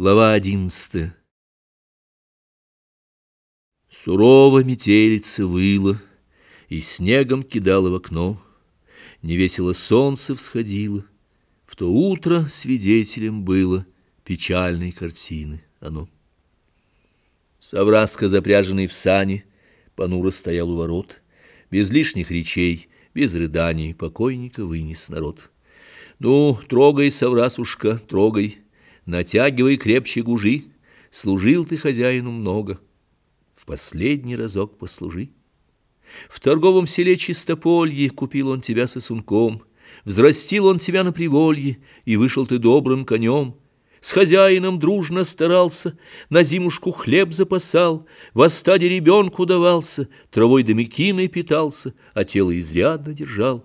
Глава одиннадцатая Сурово метелица выла И снегом кидала в окно. Невесело солнце всходило. В то утро свидетелем было Печальной картины оно. Савраска, запряженный в сани, Понуро стоял у ворот. Без лишних речей, без рыданий Покойника вынес народ. Ну, трогай, Саврасушка, трогай, Натягивай крепче гужи, Служил ты хозяину много, В последний разок послужи. В торговом селе Чистополье Купил он тебя сосунком, Взрастил он тебя на приволье, И вышел ты добрым конем. С хозяином дружно старался, На зимушку хлеб запасал, В остаде ребенку давался, Травой да мекиной питался, А тело изрядно держал.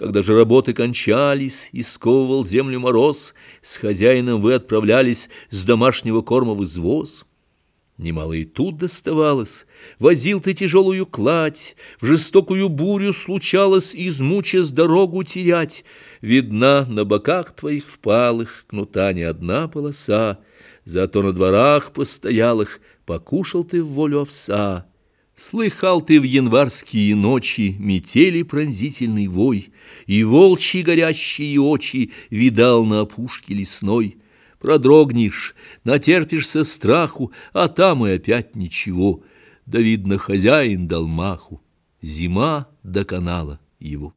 Когда же работы кончались и сковывал землю мороз, с хозяином вы отправлялись с домашнего корма в извоз. Немало и тут доставалось, возил ты тяжелую кладь, в жестокую бурю случалось, измучаясь дорогу терять. Видна на боках твоих впалых кнута не одна полоса, зато на дворах постоялых покушал ты в волю овса. Слыхал ты в январские ночи метели пронзительный вой, И волчьи горящие очи видал на опушке лесной. Продрогнешь, натерпишься страху, а там и опять ничего. Да, видно, хозяин дал маху, зима доконала его.